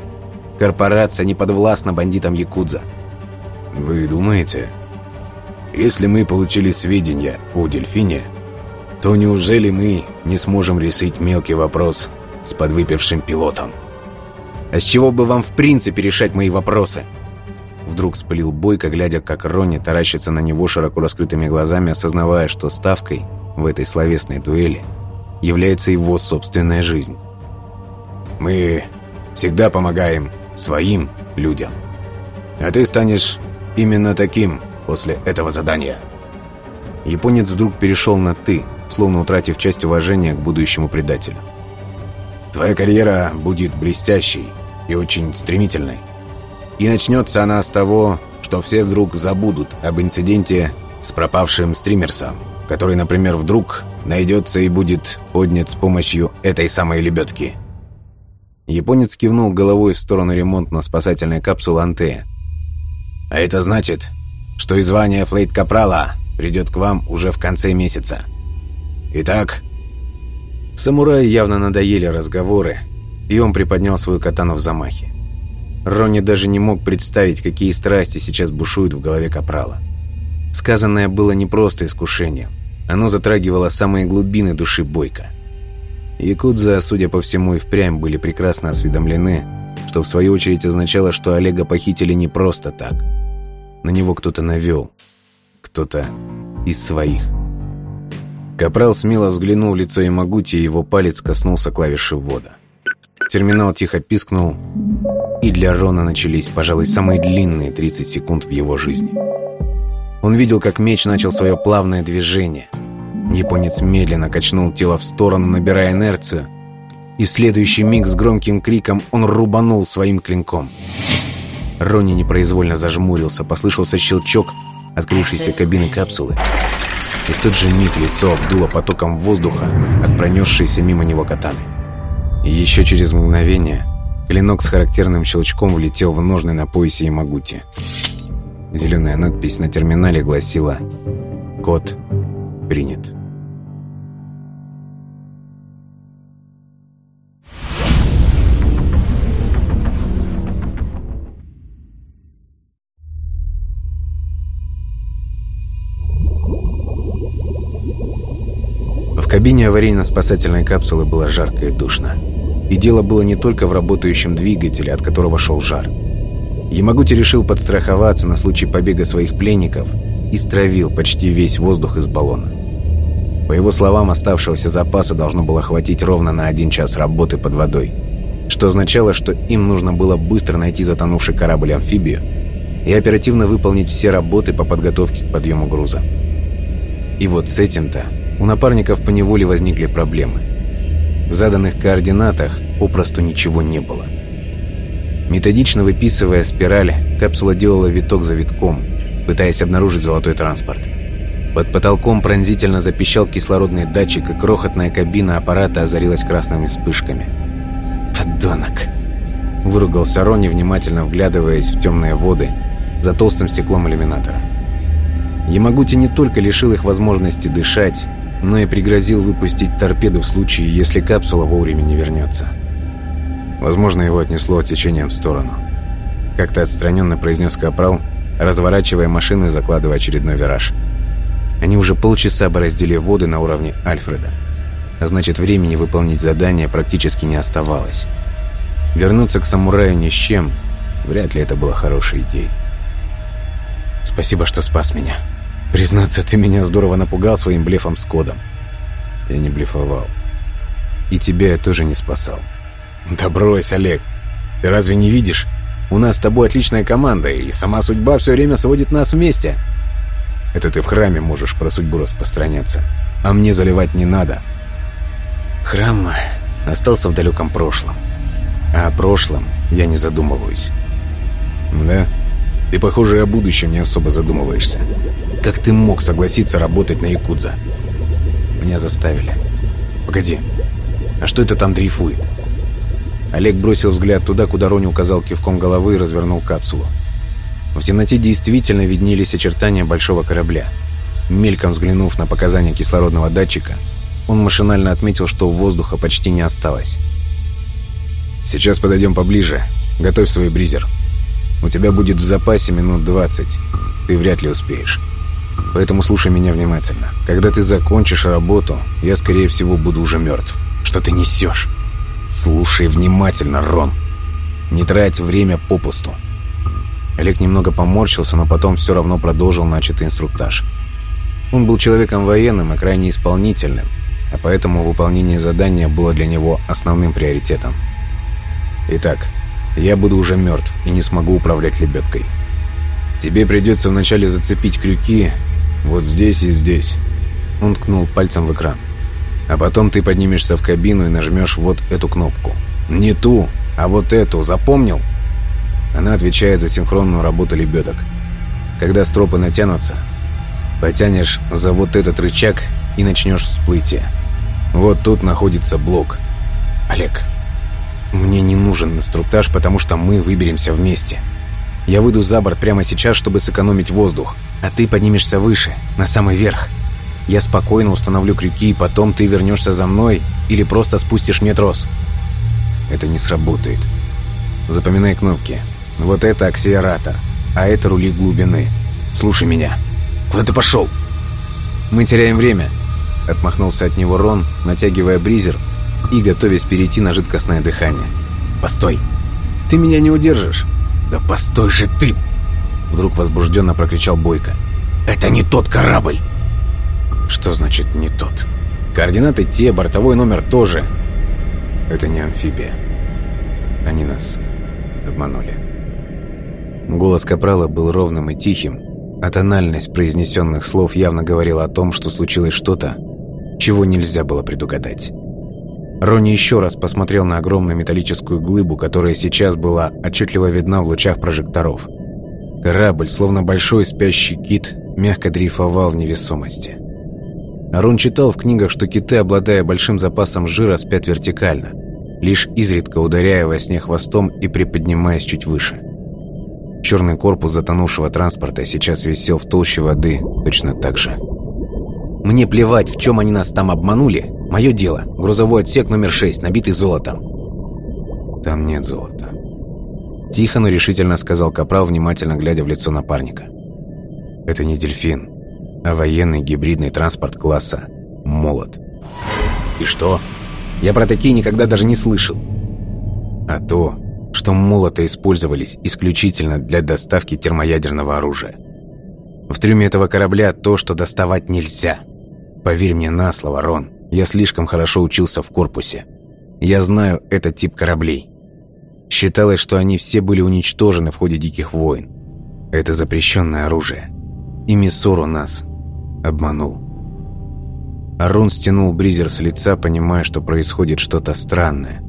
Корпорация не подвластна бандитам Якудза. Вы думаете? Если мы получили сведения о дельфине, то неужели мы не сможем решить мелкий вопрос с подвыпившим пилотом? А с чего бы вам в принципе решать мои вопросы? Вдруг спылил Бойко, глядя, как Ронни таращится на него широко раскрытыми глазами, осознавая, что ставкой в этой словесной дуэли является его собственная жизнь. Мы всегда помогаем своим людям. А ты станешь именно таким после этого задания. Японец вдруг перешел на «ты», словно утратив часть уважения к будущему предателю. Твоя карьера будет блестящей и очень стремительной. И начнется она с того, что все вдруг забудут об инциденте с пропавшим стримерсом, который, например, вдруг найдется и будет поднят с помощью этой самой лебедки – Японец кивнул головой в сторону ремонтно-спасательной капсулы Антея. «А это значит, что и звание флейт-капрала придет к вам уже в конце месяца. Итак...» Самураю явно надоели разговоры, и он приподнял свою катану в замахе. Ронни даже не мог представить, какие страсти сейчас бушуют в голове Капрала. Сказанное было не просто искушением. Оно затрагивало самые глубины души Бойко. Якудза, судя по всему, и впрямь были прекрасно осведомлены, что в свою очередь означало, что Олега похитили не просто так. На него кто-то навел. Кто-то из своих. Капрал смело взглянул в лицо Ямагути, и его палец коснулся клавиши ввода. Терминал тихо пискнул, и для Рона начались, пожалуй, самые длинные 30 секунд в его жизни. Он видел, как меч начал свое плавное движение. Японец медленно качнул тело в сторону, набирая инерцию, и в следующий миг с громким криком он рубанул своим клинком. Ронни непроизвольно зажмурился, послышался щелчок открывшейся кабины капсулы. И в тот же миг лицо обдуло потоком воздуха от пронесшейся мимо него катаны. И еще через мгновение Клинок с характерным щелчком влетел в ножны на поясе Ямагути. Зеленая надпись на терминале гласила «Код принят». В кабине аварийно-спасательной капсулы было жарко и душно. И дело было не только в работающем двигателе, от которого шел жар. Ямагути решил подстраховаться на случай побега своих пленников и стравил почти весь воздух из баллона. По его словам, оставшегося запаса должно было хватить ровно на один час работы под водой, что означало, что им нужно было быстро найти затонувший корабль-амфибию и оперативно выполнить все работы по подготовке к подъему груза. И вот с этим-то у напарников поневоле возникли проблемы – в заданных координатах попросту ничего не было. Методично выписывая спираль, капсула делала виток за витком, пытаясь обнаружить золотой транспорт. Под потолком пронзительно запищал кислородный датчик, и крохотная кабина аппарата озарилась красными вспышками. «Подонок!» – выругался Ронни, внимательно вглядываясь в темные воды за толстым стеклом иллюминатора. Ямагути не только лишил их возможности дышать, но и пригрозил выпустить торпеду в случае, если капсула вовремя не вернется. Возможно, его отнесло течением в сторону. Как-то отстраненно произнес Капрал, разворачивая машину и закладывая очередной вираж. Они уже полчаса бороздили воды на уровне Альфреда. А значит, времени выполнить задание практически не оставалось. Вернуться к самураю ни с чем, вряд ли это было хорошей идеей. «Спасибо, что спас меня», Признаться, ты меня здорово напугал своим блефом с кодом. Я не блефовал. И тебя я тоже не спасал. Да брось, Олег. Ты разве не видишь? У нас с тобой отличная команда, и сама судьба все время сводит нас вместе. Это ты в храме можешь про судьбу распространяться. А мне заливать не надо. Храм остался в далеком прошлом. А о прошлом я не задумываюсь. Да? Ты, похоже, о будущем не особо задумываешься. Как ты мог согласиться работать на Якудза? Меня заставили. Погоди, а что это там дрейфует? Олег бросил взгляд туда, куда Рони указал кивком головы и развернул капсулу. В темноте действительно виднелись очертания большого корабля. Мельком взглянув на показания кислородного датчика, он машинально отметил, что воздуха почти не осталось. «Сейчас подойдем поближе. Готовь свой бризер. У тебя будет в запасе минут 20. Ты вряд ли успеешь». Поэтому слушай меня внимательно. Когда ты закончишь работу, я, скорее всего, буду уже мертв. Что ты несешь? Слушай внимательно, Рон. Не трать время попусту. Олег немного поморщился, но потом все равно продолжил начатый инструктаж. Он был человеком военным и крайне исполнительным, а поэтому выполнение задания было для него основным приоритетом. Итак, я буду уже мертв и не смогу управлять лебедкой. Тебе придется вначале зацепить крюки вот здесь и здесь. Он ткнул пальцем в экран. А потом ты поднимешься в кабину и нажмешь вот эту кнопку. Не ту, а вот эту, запомнил? Она отвечает за синхронную работу лебедок. Когда стропы натянутся, потянешь за вот этот рычаг и начнешь всплытие. Вот тут находится блок. Олег, Мне не нужен инструктаж, потому что мы выберемся вместе. Я выйду за борт прямо сейчас, чтобы сэкономить воздух, а ты поднимешься выше, на самый верх. Я спокойно установлю крюки, и потом ты вернешься за мной или просто спустишь мне трос. Это не сработает. Запоминай кнопки. Вот это акселератор, а это рули глубины. Слушай меня. Куда ты пошел? Мы теряем время. Отмахнулся от него Рон, натягивая бризер и готовясь перейти на жидкостное дыхание. «Постой! Ты меня не удержишь!» «Да постой же ты!» Вдруг возбужденно прокричал Бойко. «Это не тот корабль!» «Что значит «не тот»?» «Координаты те, бортовой номер тоже!» «Это не амфибия. Они нас обманули». Голос Капрала был ровным и тихим, а тональность произнесенных слов явно говорила о том, что случилось что-то, чего нельзя было предугадать. Рони еще раз посмотрел на огромную металлическую глыбу, которая сейчас была отчетливо видна в лучах прожекторов. Корабль, словно большой спящий кит, мягко дрейфовал в невесомости. Арон читал в книгах, что киты, обладая большим запасом жира, спят вертикально, лишь изредка ударяя во сне хвостом и приподнимаясь чуть выше. Черный корпус затонувшего транспорта сейчас висел в толще воды точно так же. «Мне плевать, в чем они нас там обманули. Мое дело. Грузовой отсек номер 6, набитый золотом». «Там нет золота». Тихо, но решительно сказал Капрал, внимательно глядя в лицо напарника. «Это не дельфин, а военный гибридный транспорт класса «Молот». «И что? Я про такие никогда даже не слышал». «А то, что молоты использовались исключительно для доставки термоядерного оружия. В трюме этого корабля то, что доставать нельзя». Поверь мне на слово, Рон, я слишком хорошо учился в корпусе. Я знаю этот тип кораблей. Считалось, что они все были уничтожены в ходе Диких войн. Это запрещенное оружие. И Миссору нас обманул. Арун стянул бризер с лица, понимая, что происходит что-то странное.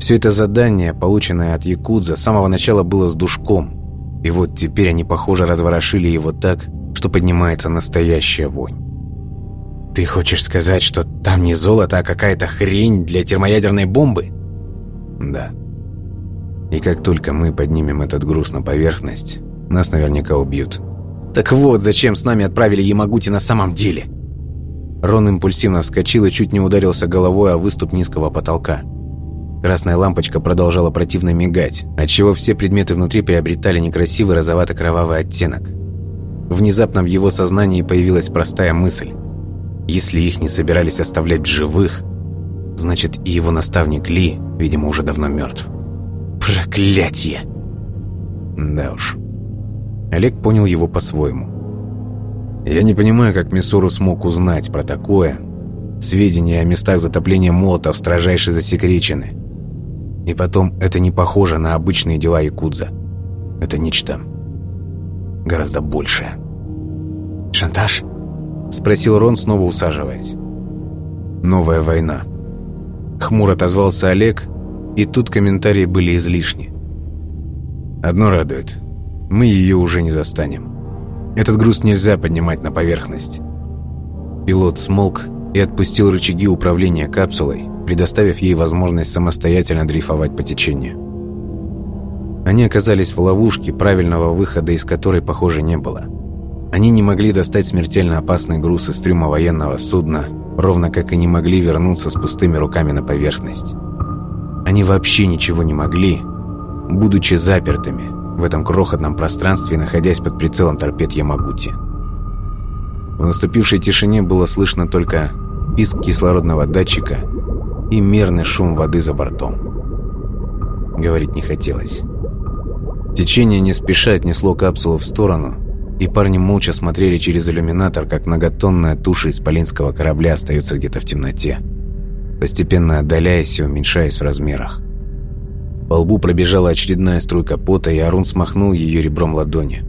Все это задание, полученное от Якудза, с самого начала было с душком. И вот теперь они, похоже, разворошили его так, что поднимается настоящая вонь. «Ты хочешь сказать, что там не золото, а какая-то хрень для термоядерной бомбы?» «Да. И как только мы поднимем этот груз на поверхность, нас наверняка убьют». «Так вот, зачем с нами отправили Ямагути на самом деле?» Рон импульсивно вскочил и чуть не ударился головой о выступ низкого потолка. Красная лампочка продолжала противно мигать, отчего все предметы внутри приобретали некрасивый розовато-кровавый оттенок. Внезапно в его сознании появилась простая мысль. Если их не собирались оставлять живых, значит и его наставник Ли, видимо, уже давно мертв. Проклятье! Да уж. Олег понял его по-своему. Я не понимаю, как Мисуру смог узнать про такое. Сведения о местах затопления молотов строжайше засекречены. И потом, это не похоже на обычные дела Якудза. Это нечто гораздо большее. «Шантаж?» — спросил Рон, снова усаживаясь. «Новая война». Хмуро отозвался Олег, и тут комментарии были излишни. «Одно радует. Мы ее уже не застанем. Этот груз нельзя поднимать на поверхность». Пилот смолк и отпустил рычаги управления капсулой, предоставив ей возможность самостоятельно дрейфовать по течению. Они оказались в ловушке, правильного выхода из которой, похоже, не было – они не могли достать смертельно опасный груз из трюма военного судна, ровно как и не могли вернуться с пустыми руками на поверхность. Они вообще ничего не могли, будучи запертыми в этом крохотном пространстве, находясь под прицелом торпед Ямагути. В наступившей тишине было слышно только писк кислородного датчика и мерный шум воды за бортом. Говорить не хотелось. Течение не спеша отнесло капсулу в сторону, и парни молча смотрели через иллюминатор, как многотонная туша исполинского корабля остается где-то в темноте, постепенно отдаляясь и уменьшаясь в размерах. По лбу пробежала очередная струйка пота, и Арун смахнул ее ребром ладони.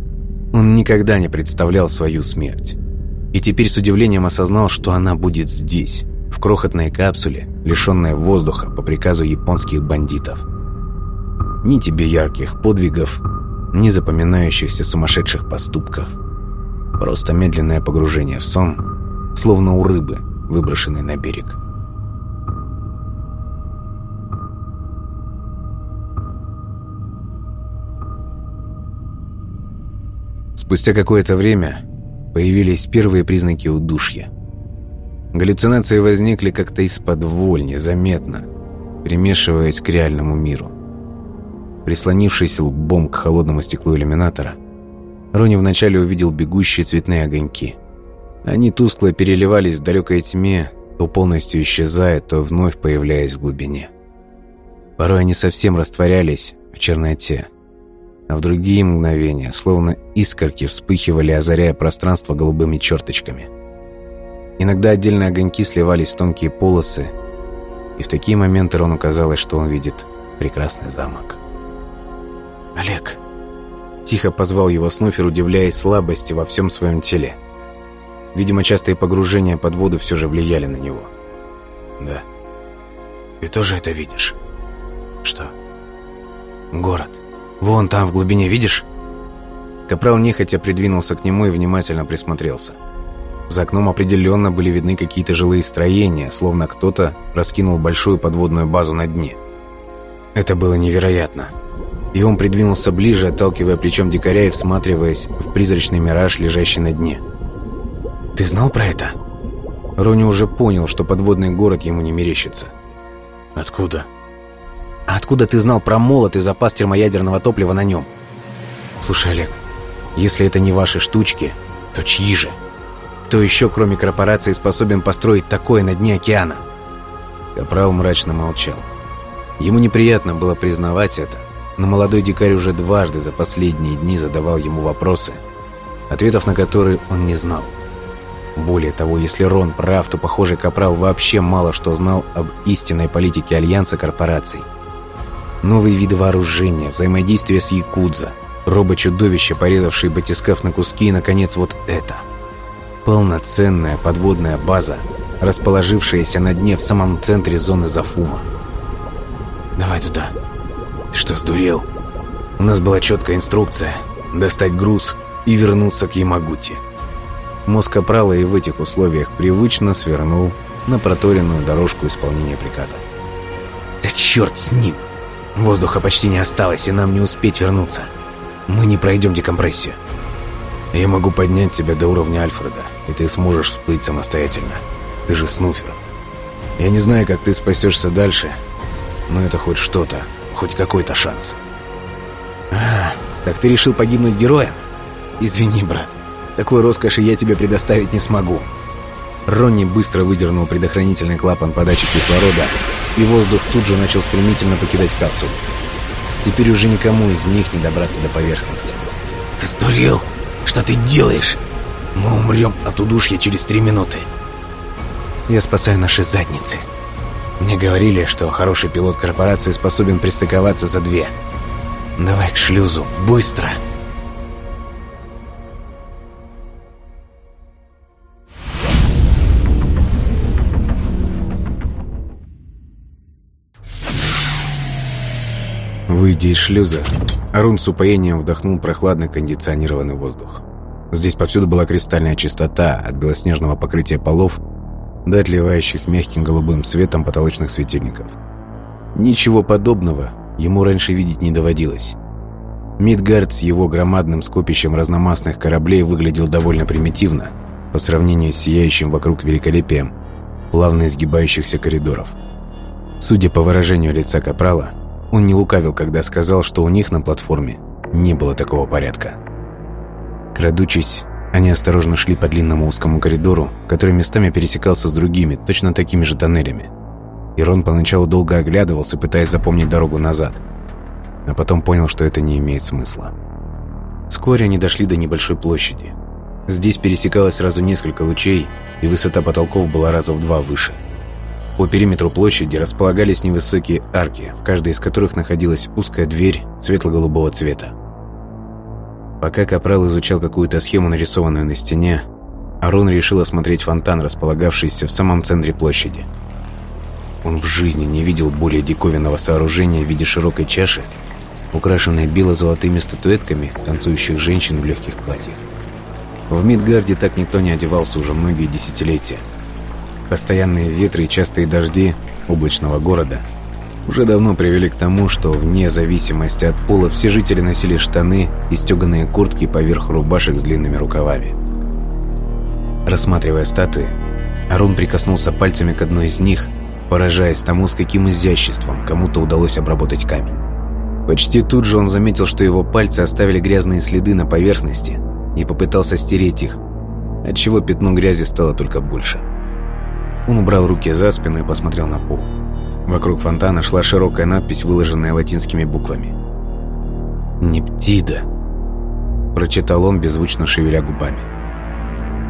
Он никогда не представлял свою смерть. И теперь с удивлением осознал, что она будет здесь, в крохотной капсуле, лишенной воздуха по приказу японских бандитов. Ни тебе ярких подвигов, ни запоминающихся сумасшедших поступков. Просто медленное погружение в сон, словно у рыбы, выброшенной на берег. Спустя какое-то время появились первые признаки удушья. Галлюцинации возникли как-то из-под воль, незаметно, примешиваясь к реальному миру. Прислонившись лбом к холодному стеклу иллюминатора, Рони вначале увидел бегущие цветные огоньки. Они тускло переливались в далекой тьме, то полностью исчезая, то вновь появляясь в глубине. Порой они совсем растворялись в черноте, а в другие мгновения, словно искорки, вспыхивали, озаряя пространство голубыми черточками. Иногда отдельные огоньки сливались в тонкие полосы, и в такие моменты Рону казалось, что он видит прекрасный замок. «Олег!» Тихо позвал его Снуфер, удивляясь слабости во всем своем теле. Видимо, частые погружения под воду все же влияли на него. «Да. Ты тоже это видишь?» «Что?» «Город. Вон там, в глубине, видишь?» Капрал нехотя придвинулся к нему и внимательно присмотрелся. За окном определенно были видны какие-то жилые строения, словно кто-то раскинул большую подводную базу на дне. Это было невероятно. И он придвинулся ближе, отталкивая плечом дикаря и всматриваясь в призрачный мираж, лежащий на дне. «Ты знал про это?» Рони уже понял, что подводный город ему не мерещится. «Откуда?» «А откуда ты знал про молот и запас термоядерного топлива на нем?» «Слушай, Олег, если это не ваши штучки, то чьи же?» Кто еще, кроме корпорации, способен построить такое на дне океана? Капрал мрачно молчал. Ему неприятно было признавать это, но молодой дикарь уже дважды за последние дни задавал ему вопросы, ответов на которые он не знал. Более того, если Рон прав, то, похоже, Капрал вообще мало что знал об истинной политике Альянса корпораций. Новые виды вооружения, взаимодействие с Якудза, робо-чудовище, порезавшие батискаф на куски и, наконец, вот это – Полноценная подводная база, расположившаяся на дне в самом центре зоны Зафума. «Давай туда». «Ты что, сдурел?» У нас была четкая инструкция – достать груз и вернуться к Ямагути. Мозг Капрала и в этих условиях привычно свернул на проторенную дорожку исполнения приказа. «Да черт с ним! Воздуха почти не осталось, и нам не успеть вернуться. Мы не пройдем декомпрессию». Я могу поднять тебя до уровня Альфреда, и ты сможешь всплыть самостоятельно. Ты же снуфер. Я не знаю, как ты спасешься дальше, но это хоть что-то, хоть какой-то шанс. А, так ты решил погибнуть героем? Извини, брат. Такой роскоши я тебе предоставить не смогу. Ронни быстро выдернул предохранительный клапан подачи кислорода, и воздух тут же начал стремительно покидать капсулу. Теперь уже никому из них не добраться до поверхности. «Ты сдурел?» Что ты делаешь? Мы умрем от удушья через три минуты. Я спасаю наши задницы. Мне говорили, что хороший пилот корпорации способен пристыковаться за две. Давай к шлюзу, быстро!» Выйдя из шлюза, Арун с упоением вдохнул прохладный кондиционированный воздух. Здесь повсюду была кристальная чистота, от белоснежного покрытия полов до отливающих мягким голубым светом потолочных светильников. Ничего подобного ему раньше видеть не доводилось. Мидгард с его громадным скопищем разномастных кораблей выглядел довольно примитивно по сравнению с сияющим вокруг великолепием плавно изгибающихся коридоров. Судя по выражению лица Капрала, он не лукавил, когда сказал, что у них на платформе не было такого порядка. Крадучись, они осторожно шли по длинному узкому коридору, который местами пересекался с другими, точно такими же тоннелями. Ирон поначалу долго оглядывался, пытаясь запомнить дорогу назад, а потом понял, что это не имеет смысла. Вскоре они дошли до небольшой площади. Здесь пересекалось сразу несколько лучей, и высота потолков была раза в два выше – по периметру площади располагались невысокие арки, в каждой из которых находилась узкая дверь светло-голубого цвета. Пока Капрал изучал какую-то схему, нарисованную на стене, Арон решил осмотреть фонтан, располагавшийся в самом центре площади. Он в жизни не видел более диковинного сооружения в виде широкой чаши, украшенной бело-золотыми статуэтками танцующих женщин в легких платьях. В Мидгарде так никто не одевался уже многие десятилетия – Постоянные ветры и частые дожди облачного города уже давно привели к тому, что вне зависимости от пола все жители носили штаны и стеганые куртки поверх рубашек с длинными рукавами. Рассматривая статуи, Арун прикоснулся пальцами к одной из них, поражаясь тому, с каким изяществом кому-то удалось обработать камень. Почти тут же он заметил, что его пальцы оставили грязные следы на поверхности и попытался стереть их, отчего пятно грязи стало только больше. Он убрал руки за спину и посмотрел на пол. Вокруг фонтана шла широкая надпись, выложенная латинскими буквами. «Нептида», – прочитал он, беззвучно шевеля губами.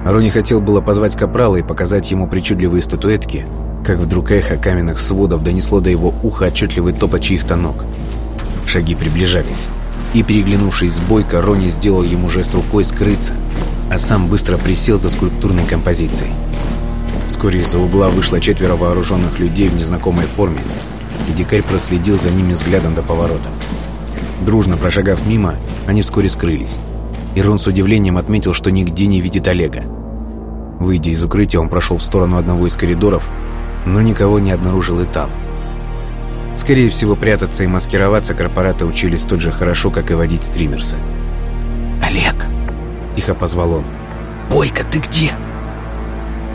Рони хотел было позвать Капрала и показать ему причудливые статуэтки, как вдруг эхо каменных сводов донесло до его уха отчетливый топот чьих-то ног. Шаги приближались, и, переглянувшись с Бойко, Рони сделал ему жест рукой скрыться, а сам быстро присел за скульптурной композицией. Вскоре из-за угла вышло четверо вооруженных людей в незнакомой форме, и дикарь проследил за ними взглядом до поворота. Дружно прошагав мимо, они вскоре скрылись. И Рон с удивлением отметил, что нигде не видит Олега. Выйдя из укрытия, он прошел в сторону одного из коридоров, но никого не обнаружил и там. Скорее всего, прятаться и маскироваться корпораты учились столь же хорошо, как и водить стримерсы. «Олег!» – тихо позвал он. «Бойко, ты где?»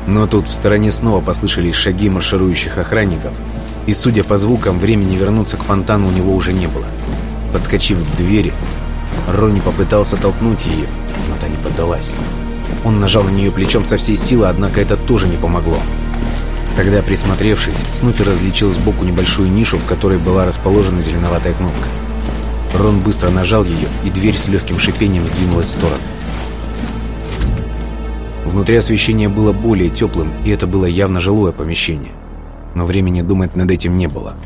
Но тут в стороне снова послышались шаги марширующих охранников, и, судя по звукам, времени вернуться к фонтану у него уже не было. Подскочив к двери, Ронни попытался толкнуть ее, но та не поддалась. Он нажал на нее плечом со всей силы, однако это тоже не помогло. Тогда, присмотревшись, Снуфи различил сбоку небольшую нишу, в которой была расположена зеленоватая кнопка. Рон быстро нажал ее, и дверь с легким шипением сдвинулась в сторону. Внутри освещение было более теплым, и это было явно жилое помещение. Но времени думать над этим не было.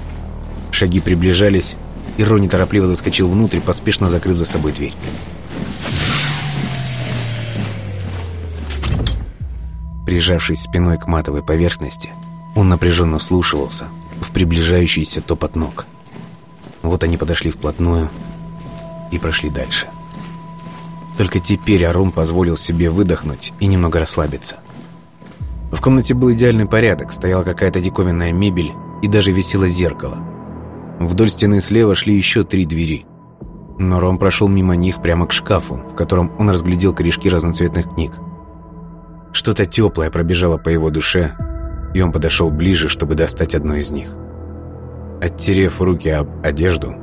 Шаги приближались, и Рони торопливо заскочил внутрь, поспешно закрыв за собой дверь. Прижавшись спиной к матовой поверхности, он напряженно вслушивался в приближающийся топот ног. Вот они подошли вплотную и прошли дальше. Только теперь Арум позволил себе выдохнуть и немного расслабиться. В комнате был идеальный порядок, стояла какая-то диковинная мебель и даже висело зеркало. Вдоль стены слева шли еще три двери. Но Ром прошел мимо них прямо к шкафу, в котором он разглядел корешки разноцветных книг. Что-то теплое пробежало по его душе, и он подошел ближе, чтобы достать одну из них. Оттерев руки об одежду,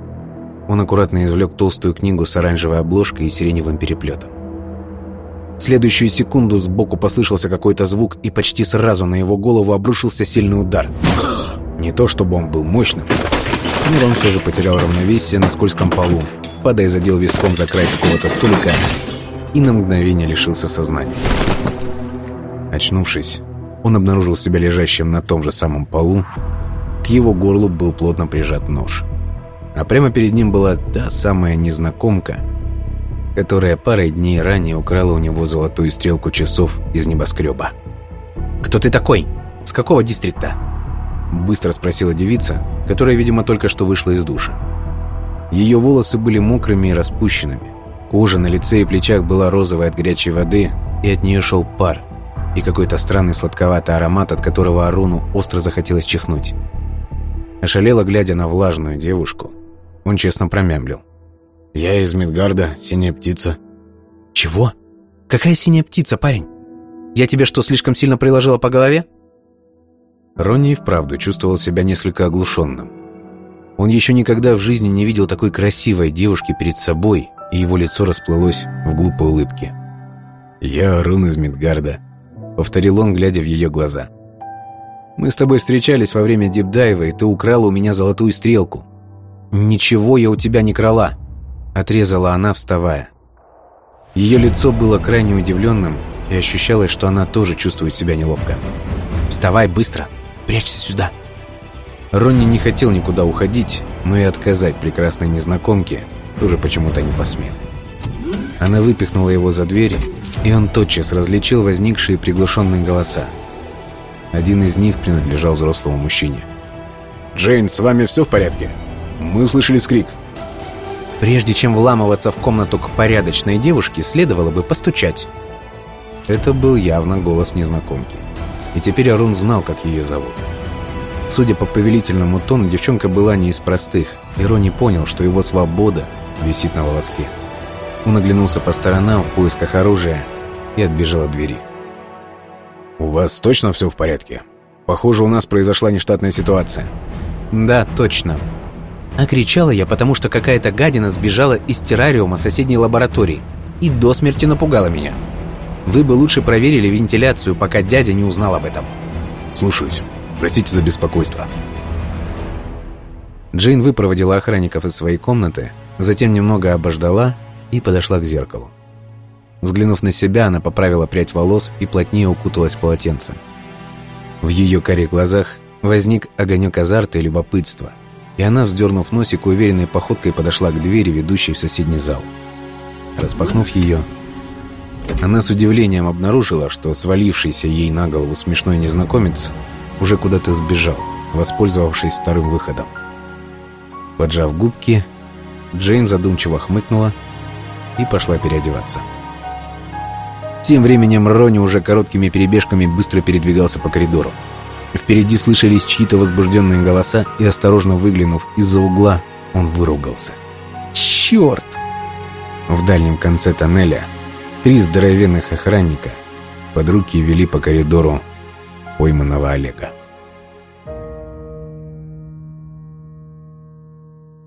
он аккуратно извлек толстую книгу с оранжевой обложкой и сиреневым переплетом. В следующую секунду сбоку послышался какой-то звук, и почти сразу на его голову обрушился сильный удар. Не то чтобы он был мощным, но он все же потерял равновесие на скользком полу, падая задел виском за край какого-то столика и на мгновение лишился сознания. Очнувшись, он обнаружил себя лежащим на том же самом полу. К его горлу был плотно прижат нож а прямо перед ним была та самая незнакомка, которая парой дней ранее украла у него золотую стрелку часов из небоскреба. «Кто ты такой? С какого дистрикта?» Быстро спросила девица, которая, видимо, только что вышла из душа. Ее волосы были мокрыми и распущенными. Кожа на лице и плечах была розовой от горячей воды, и от нее шел пар, и какой-то странный сладковатый аромат, от которого Аруну остро захотелось чихнуть. Ошалело, глядя на влажную девушку, он честно промямлил. «Я из Мидгарда, синяя птица». «Чего? Какая синяя птица, парень? Я тебе что, слишком сильно приложила по голове?» Ронни и вправду чувствовал себя несколько оглушенным. Он еще никогда в жизни не видел такой красивой девушки перед собой, и его лицо расплылось в глупой улыбке. «Я Рун из Мидгарда», — повторил он, глядя в ее глаза. «Мы с тобой встречались во время дипдайва, и ты украла у меня золотую стрелку. «Ничего я у тебя не крала», — отрезала она, вставая. Ее лицо было крайне удивленным, и ощущалось, что она тоже чувствует себя неловко. «Вставай быстро! Прячься сюда!» Ронни не хотел никуда уходить, но и отказать прекрасной незнакомке тоже почему-то не посмел. Она выпихнула его за дверь, и он тотчас различил возникшие приглушенные голоса. Один из них принадлежал взрослому мужчине. «Джейн, с вами все в порядке?» Мы услышали скрик. Прежде чем вламываться в комнату к порядочной девушке, следовало бы постучать. Это был явно голос незнакомки. И теперь Арун знал, как ее зовут. Судя по повелительному тону, девчонка была не из простых, и Ронни понял, что его свобода висит на волоске. Он оглянулся по сторонам в поисках оружия и отбежал от двери. «У вас точно все в порядке? Похоже, у нас произошла нештатная ситуация». «Да, точно. А кричала я, потому что какая-то гадина сбежала из террариума соседней лаборатории и до смерти напугала меня. Вы бы лучше проверили вентиляцию, пока дядя не узнал об этом». «Слушаюсь. Простите за беспокойство». Джейн выпроводила охранников из своей комнаты, затем немного обождала и подошла к зеркалу. Взглянув на себя, она поправила прядь волос и плотнее укуталась в полотенце. В ее коре глазах возник огонек азарта и любопытства, и она, вздернув носик, уверенной походкой подошла к двери, ведущей в соседний зал. Распахнув ее, она с удивлением обнаружила, что свалившийся ей на голову смешной незнакомец уже куда-то сбежал, воспользовавшись вторым выходом. Поджав губки, Джейм задумчиво хмыкнула и пошла переодеваться. Тем временем Рони уже короткими перебежками быстро передвигался по коридору. Впереди слышались чьи-то возбужденные голоса, и, осторожно выглянув из-за угла, он выругался. «Черт!» В дальнем конце тоннеля три здоровенных охранника под руки вели по коридору пойманного Олега.